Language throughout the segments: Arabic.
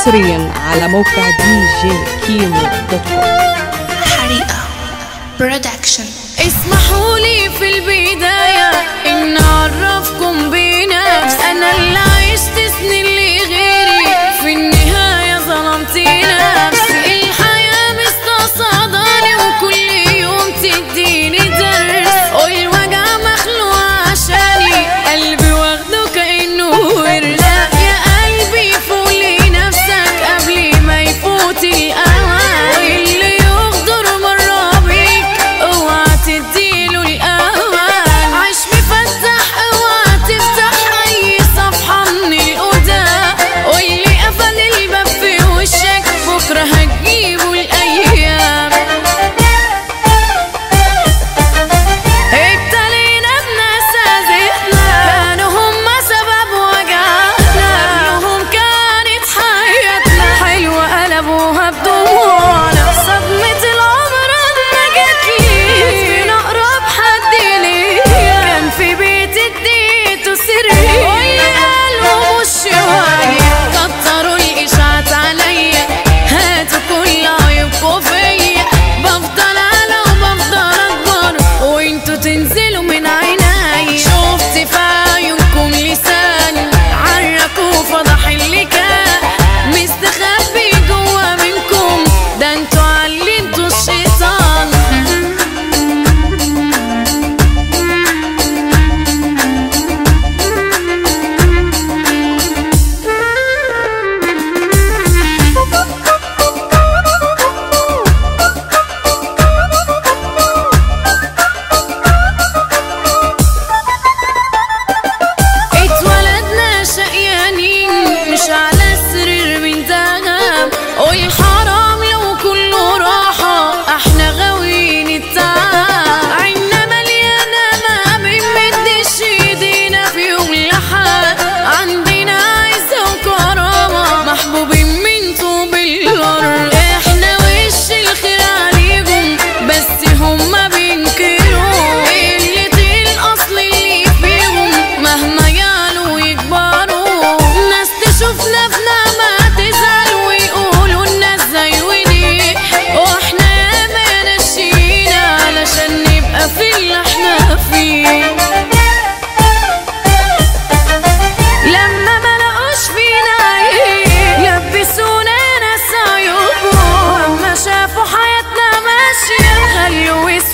حصريا على موقع دي جي كيمو dot com حريقة. Production اسمحوا لي في البداية.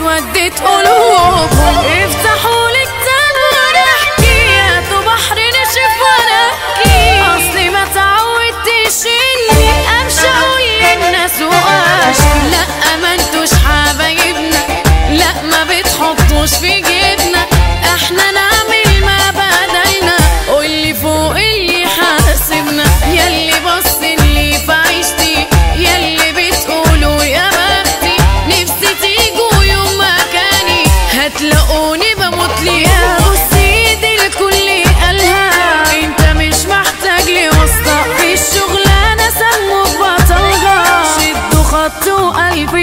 ودت قلوبهم افتحوا لي كتاب ونحكي يا بحر نشف ونبكي. أصلي ما تعودتش إني امشي ويا الناس واشكي لا ما انتوش حبايبنا. لا ما بتحطوش في جيبنا. إحنا نعم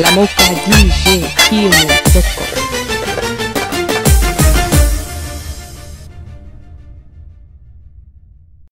a la mosca DJ